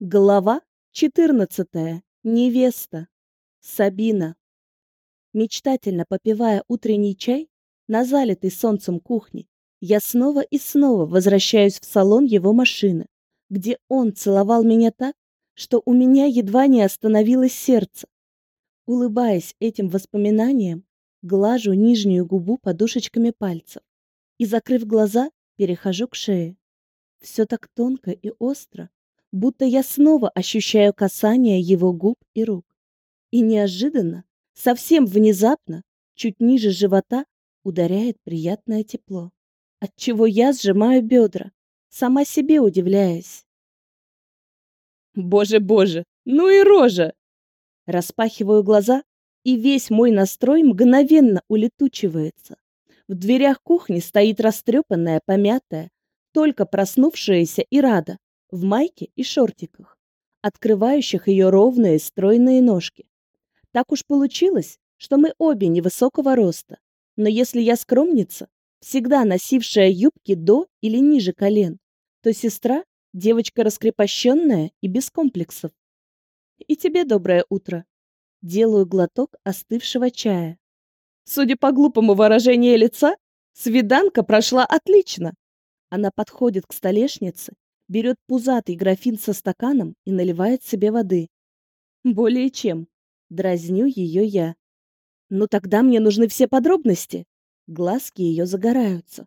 Глава 14. Невеста. Сабина. Мечтательно попивая утренний чай на залитой солнцем кухне, я снова и снова возвращаюсь в салон его машины, где он целовал меня так, что у меня едва не остановилось сердце. Улыбаясь этим воспоминаниям, глажу нижнюю губу подушечками пальцев и, закрыв глаза, перехожу к шее. Все так тонко и остро, будто я снова ощущаю касание его губ и рук. И неожиданно, совсем внезапно, чуть ниже живота ударяет приятное тепло, отчего я сжимаю бедра, сама себе удивляясь. Боже-боже, ну и рожа! Распахиваю глаза, и весь мой настрой мгновенно улетучивается. В дверях кухни стоит растрепанная, помятая, только проснувшаяся и рада, в майке и шортиках, открывающих ее ровные стройные ножки. Так уж получилось, что мы обе невысокого роста, но если я скромница, всегда носившая юбки до или ниже колен, то сестра – девочка раскрепощенная и без комплексов. И тебе доброе утро. Делаю глоток остывшего чая. Судя по глупому выражению лица, свиданка прошла отлично. Она подходит к столешнице берет пузатый графин со стаканом и наливает себе воды. Более чем. Дразню ее я. Ну тогда мне нужны все подробности. Глазки ее загораются.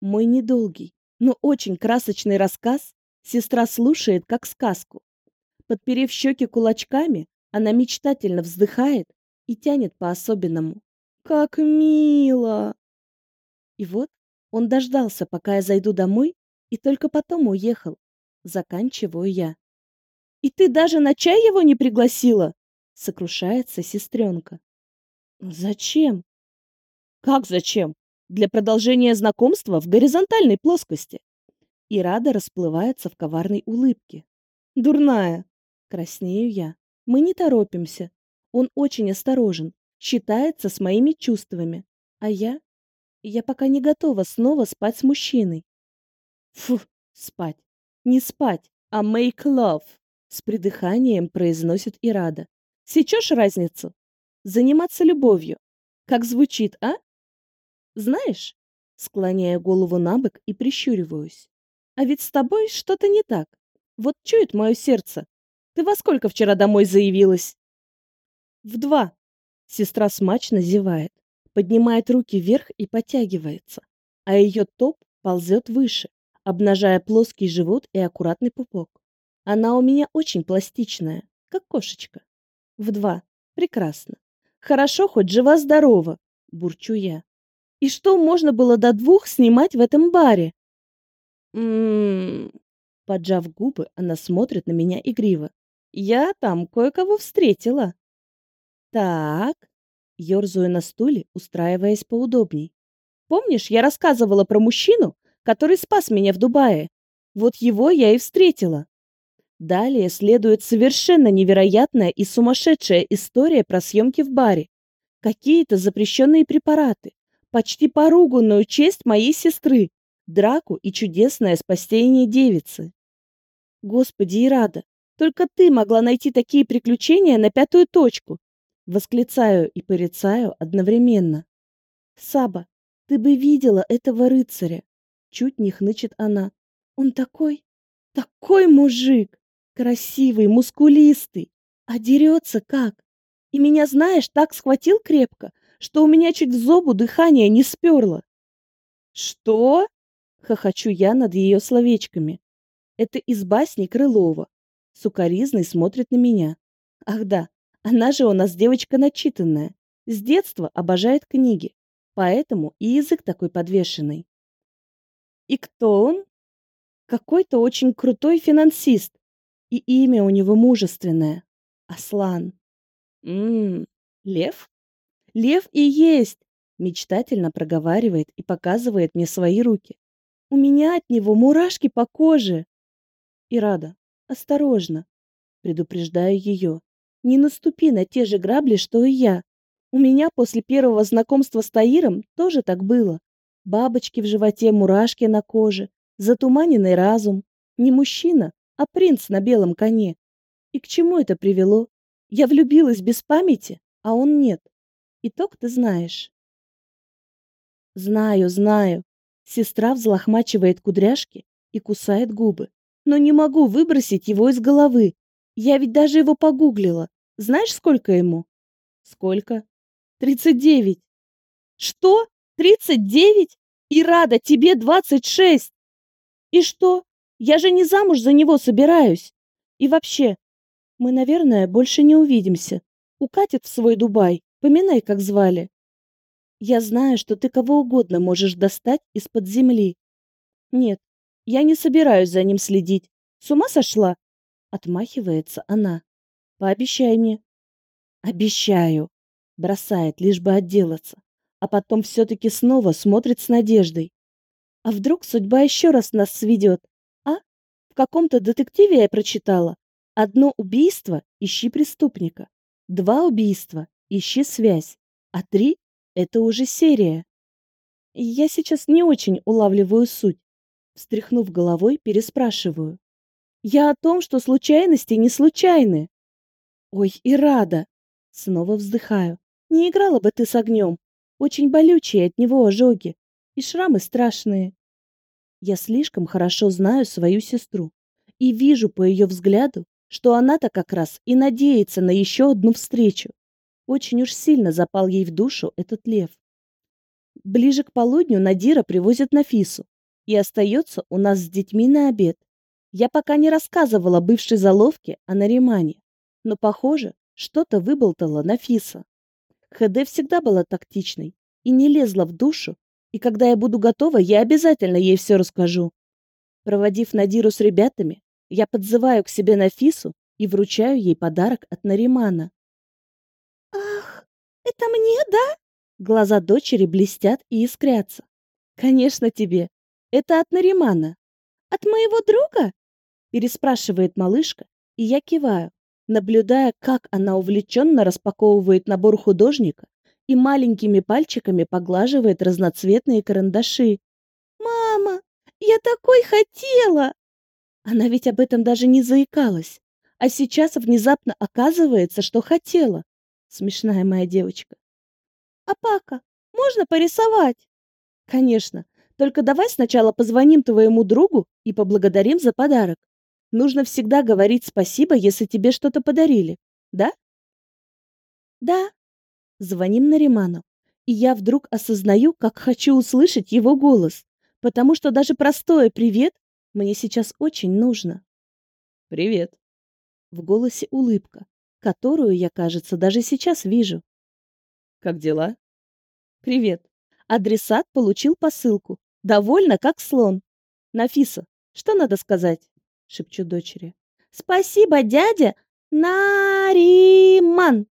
Мой недолгий, но очень красочный рассказ сестра слушает как сказку. Подперев щеки кулачками, она мечтательно вздыхает и тянет по-особенному. «Как мило!» И вот он дождался, пока я зайду домой, и только потом уехал. Заканчиваю я. «И ты даже на чай его не пригласила?» Сокрушается сестренка. «Зачем?» «Как зачем? Для продолжения знакомства в горизонтальной плоскости». И Рада расплывается в коварной улыбке. «Дурная!» Краснею я. «Мы не торопимся. Он очень осторожен, считается с моими чувствами. А я? Я пока не готова снова спать с мужчиной. Фу, спать. Не спать, а make love. С придыханием произносит Ирада. Сечешь разницу? Заниматься любовью. Как звучит, а? Знаешь, склоняя голову на бок и прищуриваюсь. А ведь с тобой что-то не так. Вот чует мое сердце. Ты во сколько вчера домой заявилась? В два. Сестра смачно зевает, поднимает руки вверх и подтягивается, а ее топ ползет выше, обнажая плоский живот и аккуратный пупок. Она у меня очень пластичная, как кошечка. В два. Прекрасно. Хорошо, хоть жива-здорова, бурчу я. И что можно было до двух снимать в этом баре? Ммм... Поджав губы, она смотрит на меня игриво. Я там кое-кого встретила. Так, ерзаю на стуле, устраиваясь поудобней. Помнишь, я рассказывала про мужчину, который спас меня в Дубае. Вот его я и встретила. Далее следует совершенно невероятная и сумасшедшая история про съемки в баре. Какие-то запрещенные препараты, почти поруганную честь моей сестры, драку и чудесное спасение девицы. Господи, Ирада, только ты могла найти такие приключения на пятую точку. Восклицаю и порицаю одновременно. Саба, ты бы видела этого рыцаря. Чуть не хнычет она. Он такой, такой мужик. Красивый, мускулистый. А дерется как? И меня, знаешь, так схватил крепко, что у меня чуть в зобу дыхание не сперло. Что? Хохочу я над ее словечками. Это из басни Крылова. Сукаризный смотрит на меня. Ах да, она же у нас девочка начитанная. С детства обожает книги. Поэтому и язык такой подвешенный. И кто он? Какой-то очень крутой финансист. И имя у него мужественное. Аслан. Ммм, лев? Лев и есть, мечтательно проговаривает и показывает мне свои руки. У меня от него мурашки по коже. И рада. Осторожно. Предупреждаю ее. Не наступи на те же грабли, что и я. У меня после первого знакомства с Таиром тоже так было. Бабочки в животе, мурашки на коже, затуманенный разум. Не мужчина, а принц на белом коне. И к чему это привело? Я влюбилась без памяти, а он нет. Итог ты знаешь. Знаю, знаю. Сестра взлохмачивает кудряшки и кусает губы. Но не могу выбросить его из головы. Я ведь даже его погуглила. Знаешь, сколько ему? Сколько? Тридцать девять. Что? Тридцать девять? И рада, тебе двадцать шесть. И что? Я же не замуж за него собираюсь. И вообще, мы, наверное, больше не увидимся. Укатит в свой Дубай. Поминай, как звали. Я знаю, что ты кого угодно можешь достать из-под земли. Нет, я не собираюсь за ним следить. С ума сошла? Отмахивается она. Пообещай мне. Обещаю. Бросает, лишь бы отделаться. А потом все-таки снова смотрит с надеждой. А вдруг судьба еще раз нас сведет? А? В каком-то детективе я прочитала. Одно убийство – ищи преступника. Два убийства – ищи связь. А три это уже серия. Я сейчас не очень улавливаю суть. Встряхнув головой, переспрашиваю. Я о том, что случайности не случайны. Ой, и рада. Снова вздыхаю. Не играла бы ты с огнем. Очень болючие от него ожоги. И шрамы страшные. Я слишком хорошо знаю свою сестру. И вижу по ее взгляду, что она-то как раз и надеется на еще одну встречу. Очень уж сильно запал ей в душу этот лев. Ближе к полудню Надира привозит Нафису и остается у нас с детьми на обед. Я пока не рассказывала бывшей заловке о Наримане, но, похоже, что-то выболтала Нафиса. ХД всегда была тактичной и не лезла в душу, и когда я буду готова, я обязательно ей все расскажу. Проводив Надиру с ребятами, я подзываю к себе Нафису и вручаю ей подарок от Наримана. Ах, это мне, да? Глаза дочери блестят и искрятся. Конечно, тебе. Это от Наримана. От моего друга? Переспрашивает малышка, и я киваю, наблюдая, как она увлеченно распаковывает набор художника и маленькими пальчиками поглаживает разноцветные карандаши. «Мама, я такой хотела!» Она ведь об этом даже не заикалась, а сейчас внезапно оказывается, что хотела. Смешная моя девочка. А Пака, можно порисовать? Конечно. Только давай сначала позвоним твоему другу и поблагодарим за подарок. Нужно всегда говорить спасибо, если тебе что-то подарили. Да? Да. Звоним Нариману. И я вдруг осознаю, как хочу услышать его голос, потому что даже простое «привет» мне сейчас очень нужно. «Привет». В голосе улыбка, которую я, кажется, даже сейчас вижу. Как дела? Привет. Адресат получил посылку. Довольно, как слон. Нафиса, что надо сказать? Шепчу дочери. Спасибо, дядя Нариман.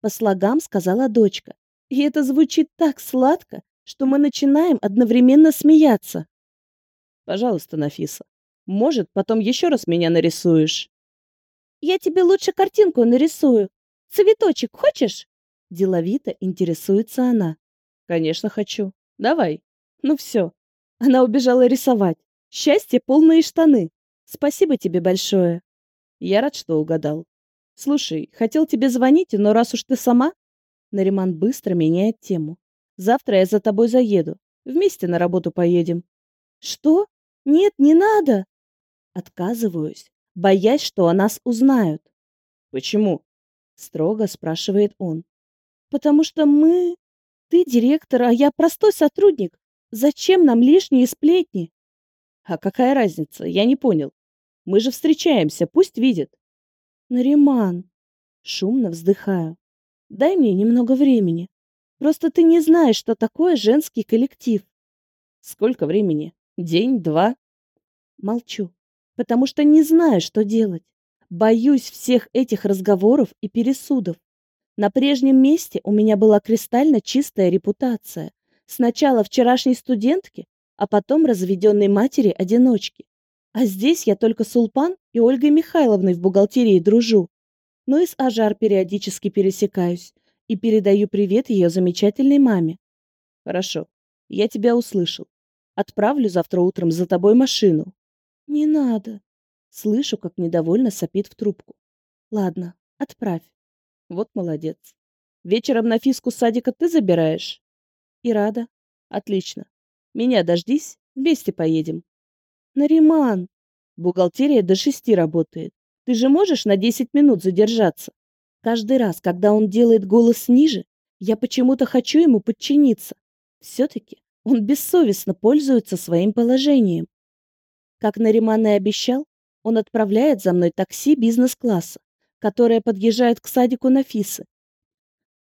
По слогам сказала дочка. И это звучит так сладко, что мы начинаем одновременно смеяться. Пожалуйста, Нафиса. Может, потом еще раз меня нарисуешь? Я тебе лучше картинку нарисую. Цветочек хочешь? Деловито интересуется она. Конечно, хочу. Давай. Ну все. Она убежала рисовать. Счастье полные штаны. Спасибо тебе большое. Я рад, что угадал. Слушай, хотел тебе звонить, но раз уж ты сама... Нариман быстро меняет тему. Завтра я за тобой заеду. Вместе на работу поедем. Что? Нет, не надо. Отказываюсь, боясь, что о нас узнают. Почему? Строго спрашивает он. Потому что мы... Ты директор, а я простой сотрудник. Зачем нам лишние сплетни? А какая разница? Я не понял. Мы же встречаемся, пусть видит. Нариман. Шумно вздыхаю. Дай мне немного времени. Просто ты не знаешь, что такое женский коллектив. Сколько времени? День, два? Молчу, потому что не знаю, что делать. Боюсь всех этих разговоров и пересудов. На прежнем месте у меня была кристально чистая репутация. Сначала вчерашней студентки, а потом разведенной матери-одиночки. А здесь я только с Улпан и Ольгой Михайловной в бухгалтерии дружу. Но и с Ажар периодически пересекаюсь и передаю привет ее замечательной маме. Хорошо, я тебя услышал. Отправлю завтра утром за тобой машину. Не надо. Слышу, как недовольно сопит в трубку. Ладно, отправь. Вот молодец. Вечером на фиску садика ты забираешь? И рада. Отлично. Меня дождись, вместе поедем. Нариман, бухгалтерия до шести работает. Ты же можешь на десять минут задержаться? Каждый раз, когда он делает голос ниже, я почему-то хочу ему подчиниться. Все-таки он бессовестно пользуется своим положением. Как Нариман и обещал, он отправляет за мной такси бизнес-класса, которое подъезжает к садику Нафисы.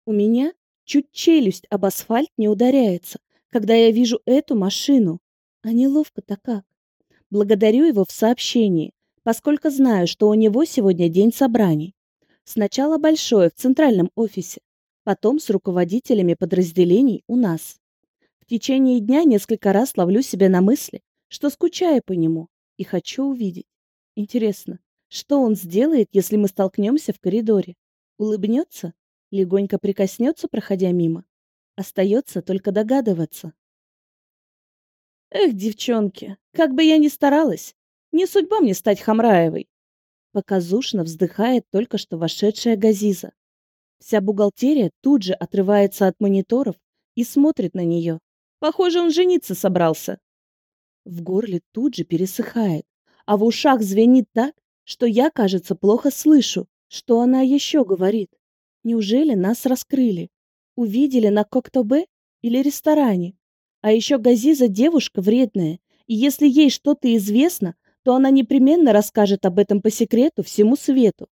У меня чуть челюсть об асфальт не ударяется, когда я вижу эту машину. А неловко-то как. Благодарю его в сообщении, поскольку знаю, что у него сегодня день собраний. Сначала большое в центральном офисе, потом с руководителями подразделений у нас. В течение дня несколько раз ловлю себя на мысли, что скучаю по нему и хочу увидеть. Интересно, что он сделает, если мы столкнемся в коридоре? Улыбнется? Легонько прикоснется, проходя мимо? Остается только догадываться. Эх, девчонки, как бы я ни старалась, не судьба мне стать Хамраевой. Показушно вздыхает только что вошедшая Газиза. Вся бухгалтерия тут же отрывается от мониторов и смотрит на нее. Похоже, он жениться собрался. В горле тут же пересыхает, а в ушах звенит так, что я, кажется, плохо слышу, что она еще говорит. Неужели нас раскрыли? Увидели на Коктобе или ресторане? А еще Газиза девушка вредная, и если ей что-то известно, то она непременно расскажет об этом по секрету всему свету.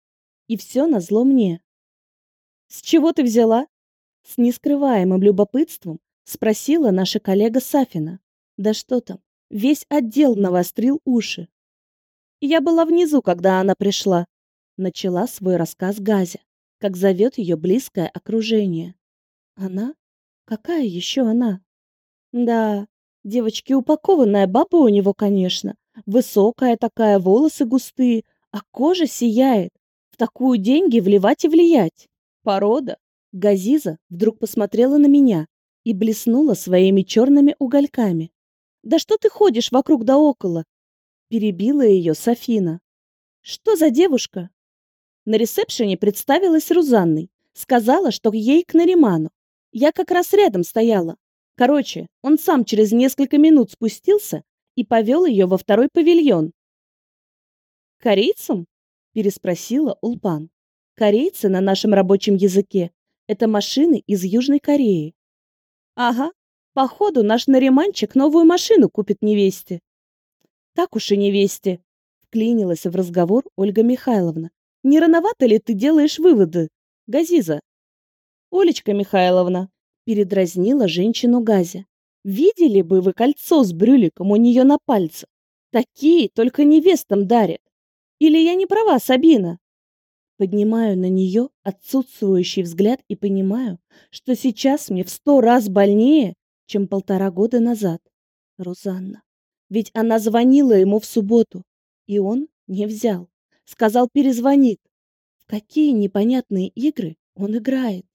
И все назло мне. «С чего ты взяла?» С нескрываемым любопытством спросила наша коллега Сафина. Да что там, весь отдел навострил уши. Я была внизу, когда она пришла. Начала свой рассказ Газя, как зовет ее близкое окружение. Она? Какая еще она? Да, девочки, упакованная баба у него, конечно. Высокая такая, волосы густые, а кожа сияет. В такую деньги вливать и влиять. Порода. Газиза вдруг посмотрела на меня и блеснула своими черными угольками. «Да что ты ходишь вокруг да около?» Перебила ее Софина. «Что за девушка?» На ресепшене представилась Рузанной. Сказала, что ей к Нариману. Я как раз рядом стояла. Короче, он сам через несколько минут спустился и повел ее во второй павильон. «Корейцам?» – переспросила Улпан. «Корейцы на нашем рабочем языке – это машины из Южной Кореи». «Ага, походу наш нариманчик новую машину купит невесте». «Так уж и невесте», – вклинилась в разговор Ольга Михайловна. «Не рановато ли ты делаешь выводы, Газиза?» «Олечка Михайловна», передразнила женщину Газя. Видели бы вы кольцо с брюликом у нее на пальце? Такие только невестам дарят. Или я не права, Сабина? Поднимаю на нее отсутствующий взгляд и понимаю, что сейчас мне в сто раз больнее, чем полтора года назад. Розанна. Ведь она звонила ему в субботу, и он не взял. Сказал, перезвонит. В какие непонятные игры он играет?